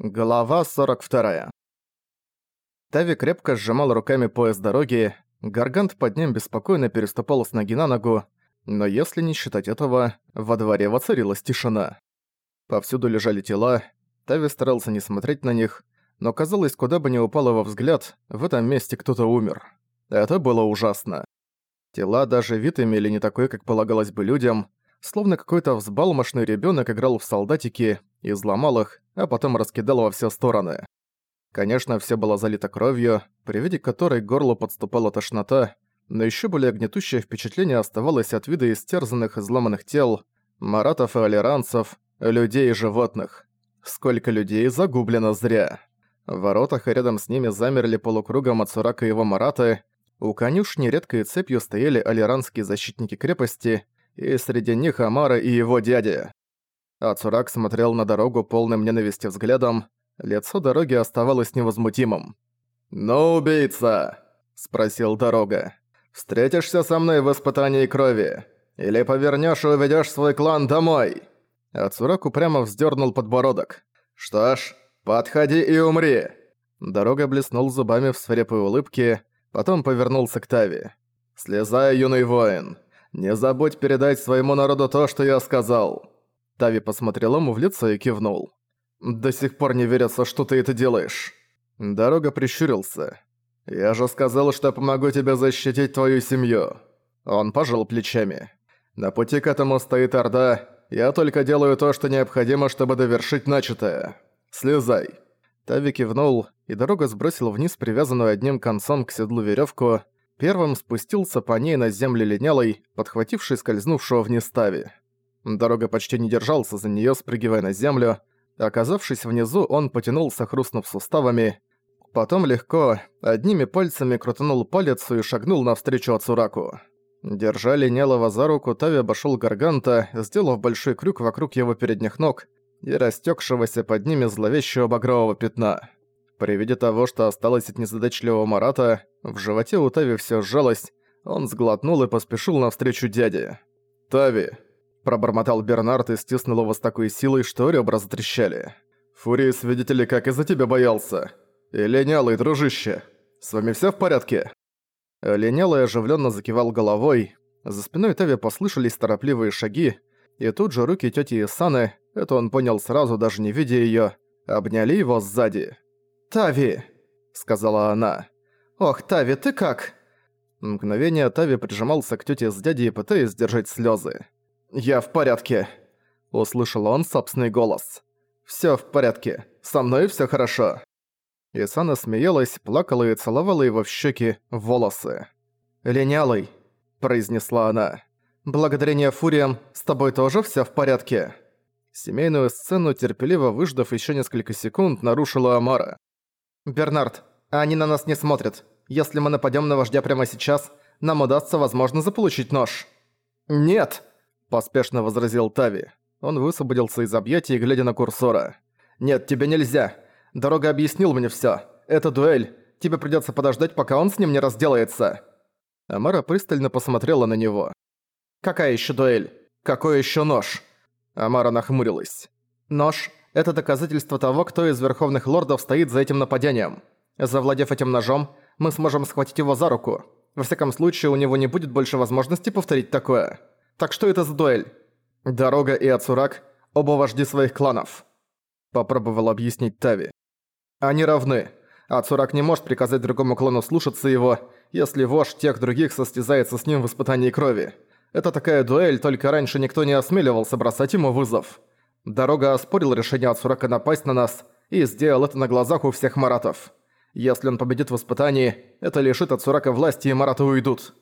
Глава 42. Тави крепко сжимал руками пояс дороги, Гаргант под ним беспокойно переступал с ноги на ногу, но если не считать этого, во дворе воцарилась тишина. Повсюду лежали тела, Тави старался не смотреть на них, но казалось, куда бы ни упал его взгляд, в этом месте кто-то умер. Это было ужасно. Тела даже вид имели не такой, как полагалось бы людям, словно какой-то взбалмошный ребенок играл в солдатики, изломал их, а потом раскидал во все стороны. Конечно, все было залито кровью, при виде которой горло подступала тошнота, но еще более гнетущее впечатление оставалось от вида истерзанных и изломанных тел, маратов и алиранцев, людей и животных. Сколько людей загублено зря. В воротах и рядом с ними замерли полукругом от Сурака и его мараты, у конюшни редкой цепью стояли алиранские защитники крепости, и среди них Амара и его дядя. Ацурак смотрел на дорогу полным ненависти взглядом, лицо дороги оставалось невозмутимым. «Ну, убийца!» – спросил дорога. «Встретишься со мной в испытании крови? Или повернёшь и уведёшь свой клан домой?» Ацурак упрямо вздёрнул подбородок. «Что ж, подходи и умри!» Дорога блеснул зубами в свирепой улыбке, потом повернулся к Тави. «Слезай, юный воин. Не забудь передать своему народу то, что я сказал. Тави посмотрел ему в лицо и кивнул. «До сих пор не верится, что ты это делаешь». Дорога прищурился. «Я же сказал, что помогу тебе защитить твою семью». Он пожал плечами. «На пути к этому стоит Орда. Я только делаю то, что необходимо, чтобы довершить начатое. Слезай». Тави кивнул, и дорога сбросил вниз привязанную одним концом к седлу веревку. Первым спустился по ней на землю линялой, подхвативший скользнувшего вниз Тави. Дорога почти не держался за неё, спрыгивая на землю. Оказавшись внизу, он потянулся, хрустнув суставами. Потом легко, одними пальцами крутанул палец и шагнул навстречу Ацураку. Держа Линялова за руку, Тави обошёл Гарганта, сделав большой крюк вокруг его передних ног и растёкшегося под ними зловещего багрового пятна. При виде того, что осталось от незадачливого Марата, в животе у Тави всё сжалось, он сглотнул и поспешил навстречу дяде. «Тави, Пробормотал Бернард и стиснул его с такой силой, что ребра затрещали. «Фурии свидетели как из-за тебя боялся. И линялый, дружище. С вами все в порядке?» Линялый оживленно закивал головой. За спиной Тави послышались торопливые шаги, и тут же руки тети Исаны, это он понял сразу, даже не видя ее, обняли его сзади. «Тави!» — сказала она. «Ох, Тави, ты как?» Мгновение Тави прижимался к тете с дядей, пытаясь сдержать слезы. «Я в порядке», — услышал он собственный голос. «Всё в порядке. Со мной всё хорошо». Исана смеялась, плакала и целовала его в щеки, в волосы. «Линялый», — произнесла она. «Благодарение фуриям, с тобой тоже всё в порядке». Семейную сцену, терпеливо выждав ещё несколько секунд, нарушила Амара. «Бернард, они на нас не смотрят. Если мы нападём на вождя прямо сейчас, нам удастся, возможно, заполучить нож». «Нет!» Поспешно возразил Тави. Он высвободился из объятий, глядя на курсора. «Нет, тебе нельзя. Дорога объяснил мне всё. Это дуэль. Тебе придётся подождать, пока он с ним не разделается». Амара пристально посмотрела на него. «Какая ещё дуэль? Какой ещё нож?» Амара нахмурилась. «Нож — это доказательство того, кто из Верховных Лордов стоит за этим нападением. Завладев этим ножом, мы сможем схватить его за руку. Во всяком случае, у него не будет больше возможности повторить такое». Так что это за дуэль? Дорога и Ацурак – оба вожди своих кланов. Попробовал объяснить Тави. Они равны. Ацурак не может приказать другому клану слушаться его, если вождь тех других состязается с ним в испытании крови. Это такая дуэль, только раньше никто не осмеливался бросать ему вызов. Дорога оспорил решение Ацурака напасть на нас и сделал это на глазах у всех маратов. Если он победит в испытании, это лишит Ацурака власти и мараты уйдут.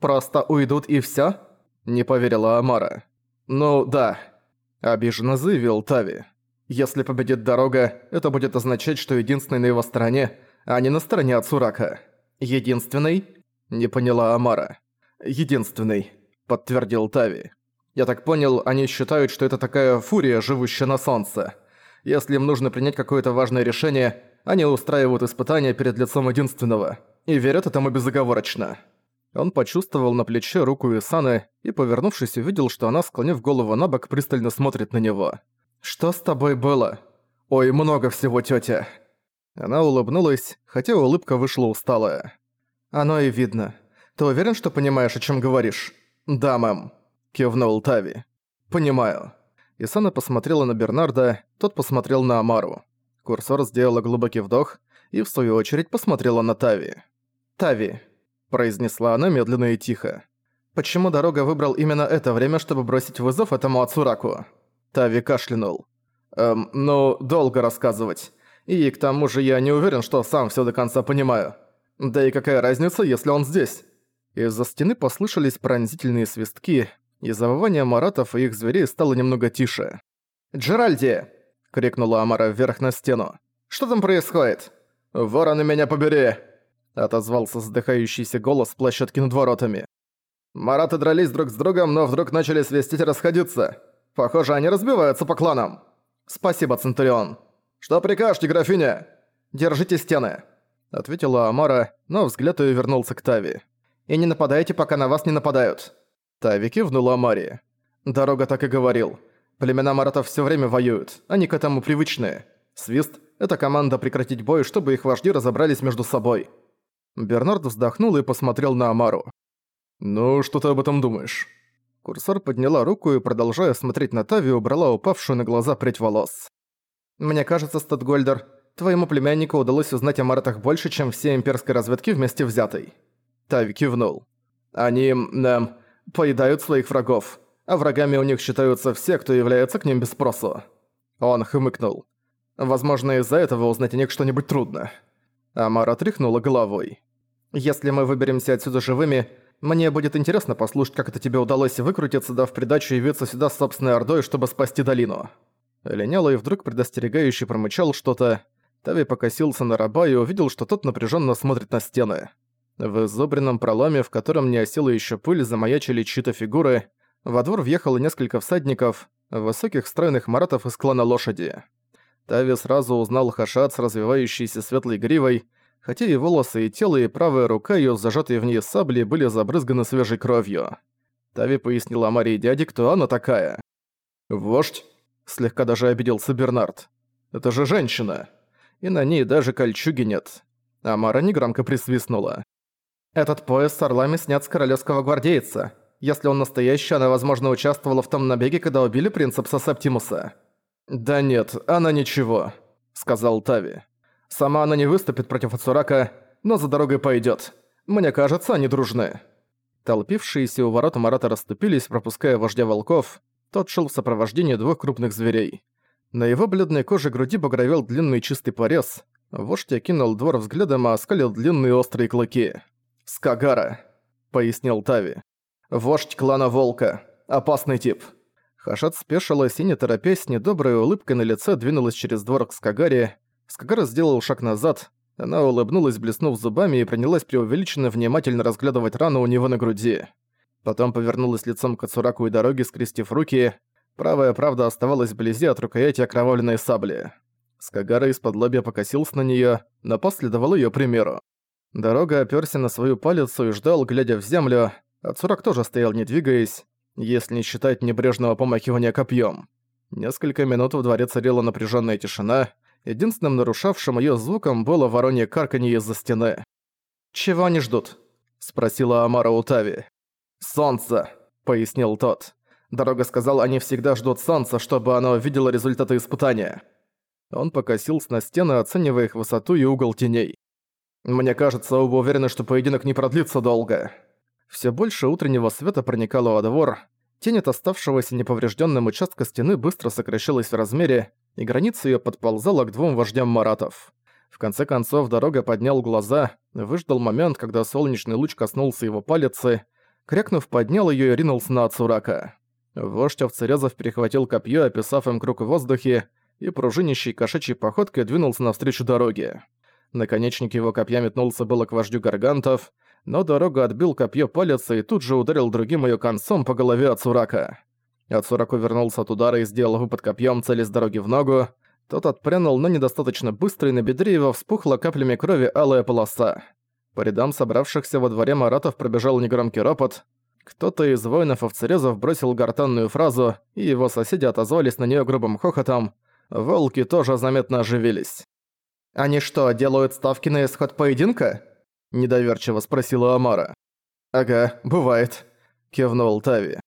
Просто уйдут и всё? Не поверила Амара. «Ну да», – обиженно заявил Тави. «Если победит дорога, это будет означать, что единственный на его стороне, а не на стороне Ацурака». «Единственный?» – не поняла Амара. «Единственный», – подтвердил Тави. «Я так понял, они считают, что это такая фурия, живущая на солнце. Если им нужно принять какое-то важное решение, они устраивают испытания перед лицом единственного. И верят этому безоговорочно». Он почувствовал на плече руку Исаны и, повернувшись, увидел, что она, склонив голову на бок, пристально смотрит на него. «Что с тобой было?» «Ой, много всего, тётя!» Она улыбнулась, хотя улыбка вышла усталая. «Оно и видно. Ты уверен, что понимаешь, о чем говоришь?» «Да, мэм», — кивнул Тави. «Понимаю». Исана посмотрела на Бернарда, тот посмотрел на Амару. Курсор сделала глубокий вдох и, в свою очередь, посмотрела на Тави. «Тави», — произнесла она медленно и тихо. «Почему дорога выбрал именно это время, чтобы бросить вызов этому Ацураку?» Тави кашлянул. «Эм, ну, долго рассказывать. И к тому же я не уверен, что сам всё до конца понимаю. Да и какая разница, если он здесь?» Из-за стены послышались пронзительные свистки, и завывание маратов и их зверей стало немного тише. «Джеральди!» — крикнула Амара вверх на стену. «Что там происходит?» «Вороны меня побери!» — отозвался задыхающийся голос с площадки над воротами. «Мараты дрались друг с другом, но вдруг начали свистеть и расходиться. Похоже, они разбиваются по кланам». «Спасибо, Центурион». «Что прикажете, графиня?» «Держите стены», — ответила Амара, но взгляд её вернулся к Тави. «И не нападайте, пока на вас не нападают». Тави кивнула Амари. «Дорога так и говорил. Племена маратов всё время воюют, они к этому привычны. Свист — это команда прекратить бой, чтобы их вожди разобрались между собой». Бернард вздохнул и посмотрел на Амару. «Ну, что ты об этом думаешь?» Курсор подняла руку и, продолжая смотреть на Тави, убрала упавшую на глаза прядь волос. «Мне кажется, Статгольдер, твоему племяннику удалось узнать о Маратах больше, чем все имперской разведки вместе взятой». Тави кивнул. «Они, эм, поедают своих врагов, а врагами у них считаются все, кто является к ним без спросу». Он хмыкнул. «Возможно, из-за этого узнать о них что-нибудь трудно». Амара тряхнула головой. «Если мы выберемся отсюда живыми, мне будет интересно послушать, как это тебе удалось выкрутиться, да в придачу явиться сюда с собственной ордой, чтобы спасти долину». Линялый вдруг предостерегающе промычал что-то. Тави покосился на раба и увидел, что тот напряженно смотрит на стены. В изобренном проломе, в котором не осела еще пыль, замаячили чьи-то фигуры. Во двор въехало несколько всадников, высоких стройных маратов из клана лошади. Тави сразу узнал Хашат с развивающейся светлой гривой, хотя и волосы, и тело, и правая рука её, зажатые в ней сабли, были забрызганы свежей кровью. Тави пояснила Марии дяде, кто она такая. «Вождь?» – слегка даже обиделся Бернард. «Это же женщина!» И на ней даже кольчуги нет. Амара негромко присвистнула. «Этот пояс с орлами снят с королевского гвардейца. Если он настоящий, она, возможно, участвовала в том набеге, когда убили принцепса Септимуса». «Да нет, она ничего», — сказал Тави. Сама она не выступит против Ацурака, но за дорогой пойдет. Мне кажется, они дружны». Толпившиеся у ворот Марата расступились, пропуская вождя волков. Тот шел в сопровождении двух крупных зверей. На его бледной коже груди багровел длинный чистый порез. Вождь окинул двор взглядом и оскалил длинные острые клыки. «Скагара», — пояснил Тави. «Вождь клана Волка. Опасный тип». Хашат спешилась и, не торопясь, с недоброй улыбкой на лице двинулась через двор к Скагаре, Скагара сделал шаг назад, она улыбнулась, блеснув зубами, и принялась преувеличенно внимательно разглядывать рану у него на груди. Потом повернулась лицом к Ацураку и дороге, скрестив руки. Правая правда оставалась вблизи от рукояти окровавленной сабли. Скагара из-под лобья покосился на неё, но последовал её примеру. Дорога опёрся на свою палицу и ждал, глядя в землю. Ацурак тоже стоял, не двигаясь, если не считать небрежного помахивания копьём. Несколько минут в дворе царила напряжённая тишина, Единственным нарушавшим её звуком было воронье карканье из-за стены. «Чего они ждут?» – спросила Амара Утави. «Солнце», – пояснил тот. Дорога сказал, они всегда ждут солнца, чтобы оно увидело результаты испытания. Он покосился на стены, оценивая их высоту и угол теней. «Мне кажется, оба уверены, что поединок не продлится долго». Всё больше утреннего света проникало во двор. Тень от оставшегося неповрежденным участка стены быстро сокращалась в размере, и граница ее подползала к двум вождям маратов. В конце концов, дорога поднял глаза, выждал момент, когда солнечный луч коснулся его палицы, крякнув, поднял ее и ринулся на Ацурака. Вождь овцерезов перехватил копье, описав им круг в воздухе, и пружинищей кошачьей походкой двинулся навстречу дороге. Наконечник его копья метнулся было к вождю гаргантов, но дорога отбил копье палец и тут же ударил другим ее концом по голове Ацурака. Ацураку вернулся от удара и сделал выпад копьем цели с дороги в ногу. Тот отпрянул, но недостаточно быстро, и на бедре его вспухла каплями крови алая полоса. По рядам собравшихся во дворе маратов пробежал негромкий ропот. Кто-то из воинов-овцерезов бросил гортанную фразу, и его соседи отозвались на нее грубым хохотом. волки тоже заметно оживились. «Они что, делают ставки на исход поединка?» – недоверчиво спросила Амара. «Ага, бывает», – кивнул Тави.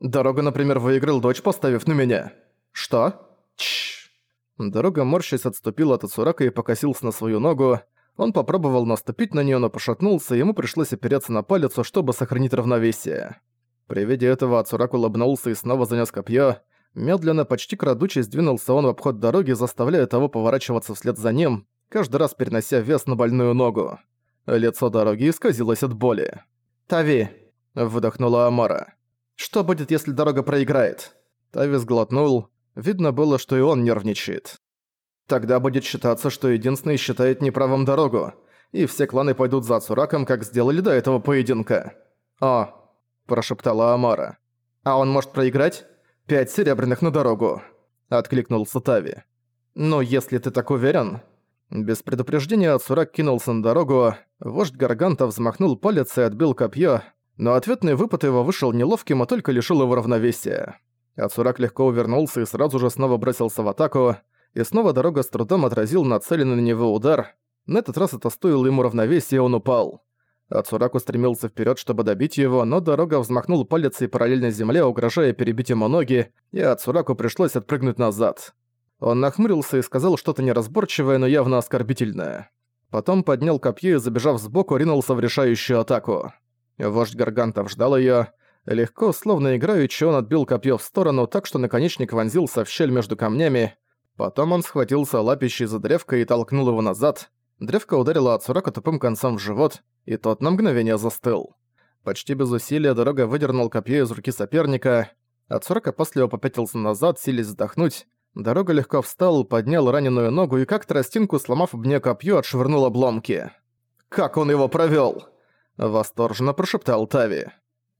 «Дорога, например, выиграл дочь, поставив на меня». «Что?» «Чшш». Дорога, морщась, отступила от Ацурака и покосился на свою ногу. Он попробовал наступить на нее, но пошатнулся, и ему пришлось опереться на палец, чтобы сохранить равновесие. При виде этого Ацурак улыбнулся и снова занес копье. Медленно, почти крадучись, двинулся он в обход дороги, заставляя того поворачиваться вслед за ним, каждый раз перенося вес на больную ногу. Лицо дороги исказилось от боли. «Тави!» – выдохнула Амара. «Что будет, если дорога проиграет?» Тави сглотнул. Видно было, что и он нервничает. «Тогда будет считаться, что единственный считает неправым дорогу, и все кланы пойдут за Ацураком, как сделали до этого поединка». «О!» – прошептала Амара. «А он может проиграть?» «Пять серебряных на дорогу», — откликнулся Тави. «Ну, если ты так уверен...» Без предупреждения Ацурак кинулся на дорогу, вождь Гарганта взмахнул палец и отбил копье, но ответный выпад его вышел неловким, а только лишил его равновесия. Ацурак легко увернулся и сразу же снова бросился в атаку, и снова дорога с трудом отразил нацеленный на него удар. На этот раз это стоило ему равновесия, и он упал. Ацурак устремился вперед, чтобы добить его, но дорога взмахнул палец и параллельно земле, угрожая перебить ему ноги, и Ацураку пришлось отпрыгнуть назад. Он нахмурился и сказал что-то неразборчивое, но явно оскорбительное. Потом поднял копье и, забежав сбоку, ринулся в решающую атаку. Вождь Гаргантов ждал её. Легко, словно играючи, он отбил копье в сторону, так что наконечник вонзился в щель между камнями. Потом он схватился лапищей за древко и толкнул его назад. Древко ударило Ацурака тупым концом в живот, и тот на мгновение застыл. Почти без усилия дорога выдернул копье из руки соперника. Ацурака опасливо попятился назад, силясь вздохнуть. Дорога легко встал, поднял раненую ногу и как тростинку, сломав об нее копье, отшвырнул обломки. «Как он его провёл?» – восторженно прошептал Тави.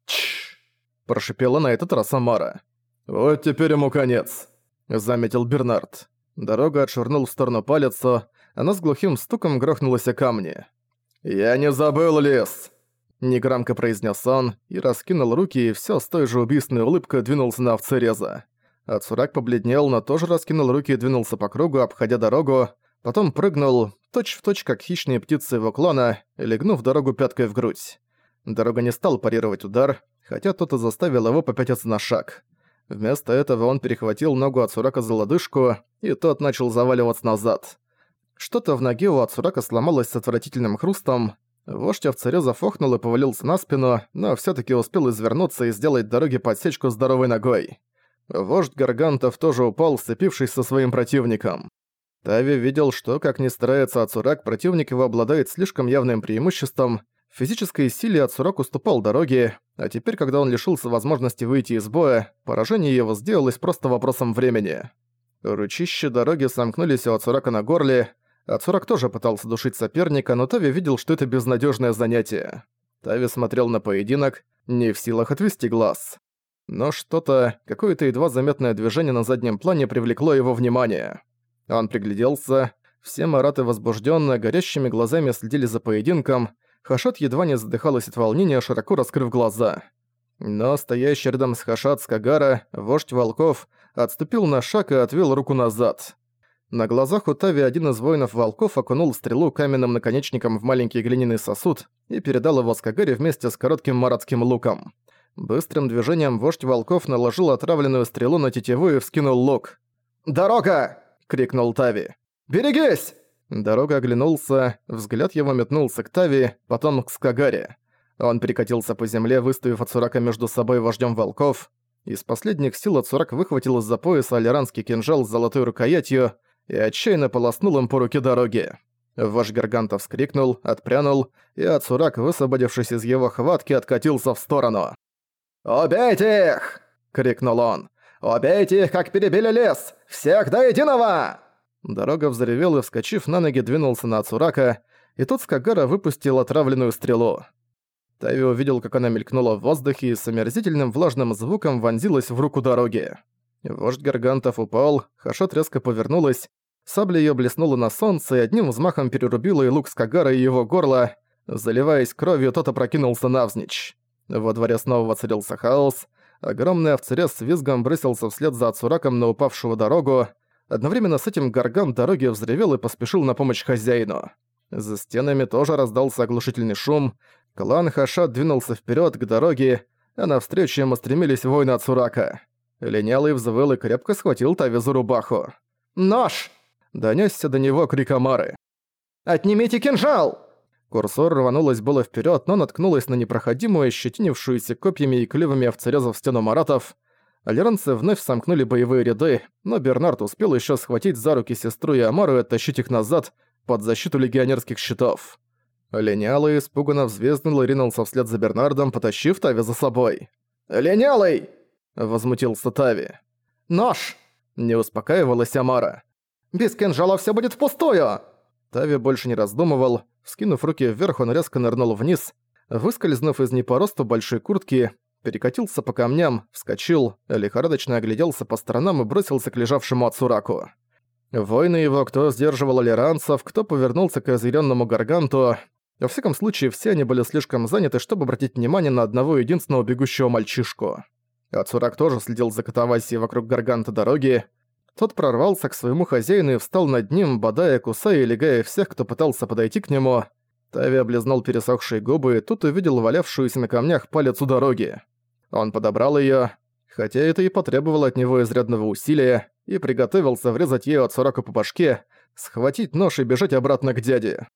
«Чш!» – прошипела на этот раз Амара. «Вот теперь ему конец», – заметил Бернард. Дорога отшвырнул в сторону палец, она с глухим стуком грохнулась о камни. «Я не забыл лес!» Негромко произнес он и раскинул руки, и всё с той же убийственной улыбкой двинулся на овцереза. Ацурак побледнел, но тоже раскинул руки и двинулся по кругу, обходя дорогу, потом прыгнул, точь-в-точь точь как хищные птицы его клана, легнув дорогу пяткой в грудь. Дорога не стал парировать удар, хотя тот и заставил его попятиться на шаг. Вместо этого он перехватил ногу Ацурака за лодыжку, и тот начал заваливаться назад. Что-то в ноге у Ацурака сломалось с отвратительным хрустом. Вождь овцаря зафохнул и повалился на спину, но всё таки успел извернуться и сделать дороге подсечку здоровой ногой. Вождь Гаргантов тоже упал, сцепившись со своим противником. Тави видел, что, как ни старается Ацурак, противник его обладает слишком явным преимуществом. В физической силе Ацурак уступал дороге, а теперь, когда он лишился возможности выйти из боя, поражение его сделалось просто вопросом времени. Ручища дороги сомкнулись у Ацурака на горле, Ацурак тоже пытался душить соперника, но Тави видел, что это безнадежное занятие. Тави смотрел на поединок, не в силах отвести глаз. Но что-то, какое-то едва заметное движение на заднем плане привлекло его внимание. Он пригляделся, все мараты возбужденно, горящими глазами следили за поединком, Хашат едва не задыхалась от волнения, широко раскрыв глаза. Но стоящий рядом с Хашат Скагара, вождь волков, отступил на шаг и отвел руку назад. На глазах у Тави один из воинов-волков окунул стрелу каменным наконечником в маленький глиняный сосуд и передал его Скагаре вместе с коротким маратским луком. Быстрым движением вождь волков наложил отравленную стрелу на тетиву и вскинул лук. «Дорога!» — крикнул Тави. «Берегись!» Дорога оглянулся, взгляд его метнулся к Тави, потом к Скагаре. Он перекатился по земле, выставив Ацурака между собой вождем волков. Из последних сил Ацурак выхватил из-за пояса алиранский кинжал с золотой рукоятью и отчаянно полоснул им по руке дороги. Ваш Гаргантов вскрикнул, отпрянул, и Ацурак, высвободившись из его хватки, откатился в сторону. «Убейте их!» — крикнул он. «Убейте их, как перебили лес! Всех до единого!» Дорога взревел и, вскочив на ноги, двинулся на Ацурака, и тут Скагара выпустил отравленную стрелу. Тави увидел, как она мелькнула в воздухе и с омерзительным влажным звуком вонзилась в руку дороги. Вождь Гаргантов упал, Хашот резко повернулась, сабля её блеснула на солнце и одним взмахом перерубила и лук Скагара и его горло. Заливаясь кровью, тот опрокинулся навзничь. Во дворе снова воцарился хаос. Огромный овцерез с визгом бросился вслед за Ацураком на упавшую дорогу. Одновременно с этим Гарган дороги взревел и поспешил на помощь хозяину. За стенами тоже раздался оглушительный шум. Клан Хашат двинулся вперед к дороге, а навстречу ему стремились воины от Сурака. Линялый взвыл и крепко схватил Тави за рубаху. «Нож!» – донёсся до него крик Амары. «Отнимите кинжал!» Курсор рванулась было вперед, но наткнулась на непроходимую, щетинившуюся копьями и клювами овцерезов стену маратов. Алиранцы вновь сомкнули боевые ряды, но Бернард успел еще схватить за руки сестру и Амару и оттащить их назад, под защиту легионерских щитов. Линялый испуганно взвезднул и ринулся вслед за Бернардом, потащив Тави за собой. «Линялый!» — возмутился Тави. «Нож!» — не успокаивалась Амара. «Без кинжала все будет впустую!» Тави больше не раздумывал. Скинув руки вверх, он резко нырнул вниз. Выскользнув из не по росту большой куртки, перекатился по камням, вскочил, лихорадочно огляделся по сторонам и бросился к лежавшему Ацураку. Воины его, кто сдерживал алиранцев, кто повернулся к разъяренному Гарганту. Во всяком случае, все они были слишком заняты, чтобы обратить внимание на одного единственного бегущего мальчишку. Ацурак тоже следил за катавасией вокруг Гарганта дороги. Тот прорвался к своему хозяину и встал над ним, бодая, кусая и легая всех, кто пытался подойти к нему. Тави облизнул пересохшие губы и тут увидел валявшуюся на камнях палец у дороги. Он подобрал её, хотя это и потребовало от него изрядного усилия, и приготовился врезать ею от сорока по башке, схватить нож и бежать обратно к дяде.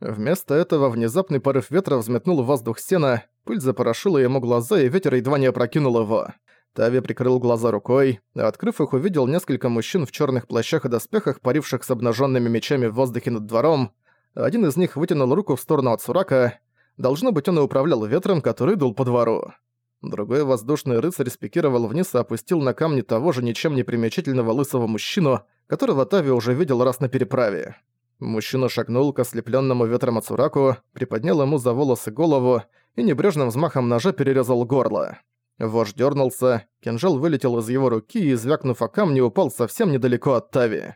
Вместо этого внезапный порыв ветра взметнул в воздух сена, пыль запорошила ему глаза, и ветер едва не опрокинул его. Тави прикрыл глаза рукой, а открыв их, увидел несколько мужчин в черных плащах и доспехах, паривших с обнаженными мечами в воздухе над двором. Один из них вытянул руку в сторону от Сурака. Должно быть, он и управлял ветром, который дул по двору. Другой воздушный рыцарь спикировал вниз и опустил на камни того же ничем не примечательного лысого мужчину, которого Тави уже видел раз на переправе. Мужчина шагнул к ослепленному ветром Ацураку, приподнял ему за волосы голову и небрежным взмахом ножа перерезал горло. Вождь дернулся, кинжал вылетел из его руки и, звякнув о камни, упал совсем недалеко от Тави.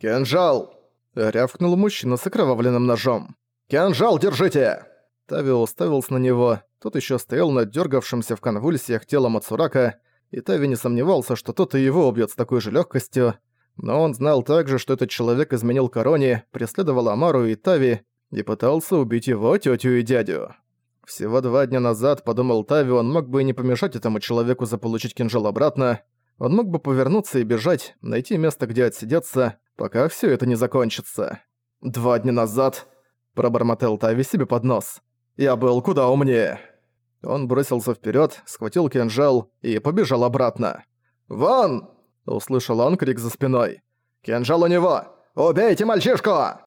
«Кинжал!» — рявкнул мужчина с окровавленным ножом. «Кинжал держите!» Тави уставился на него, тот еще стоял над дергавшимся в конвульсиях телом Ацурака, и Тави не сомневался, что тот и его убьет с такой же легкостью, но он знал также, что этот человек изменил короне, преследовал Амару и Тави и пытался убить его тетю и дядю. Всего два дня назад, подумал Тави, он мог бы и не помешать этому человеку заполучить кинжал обратно, он мог бы повернуться и бежать, найти место, где отсидеться, пока все это не закончится. «Два дня назад», — пробормотал Тави себе под нос, — «я был куда умнее». Он бросился вперед, схватил кинжал и побежал обратно. «Вон!» – услышал он крик за спиной. «Кинжал у него! Убейте мальчишку!»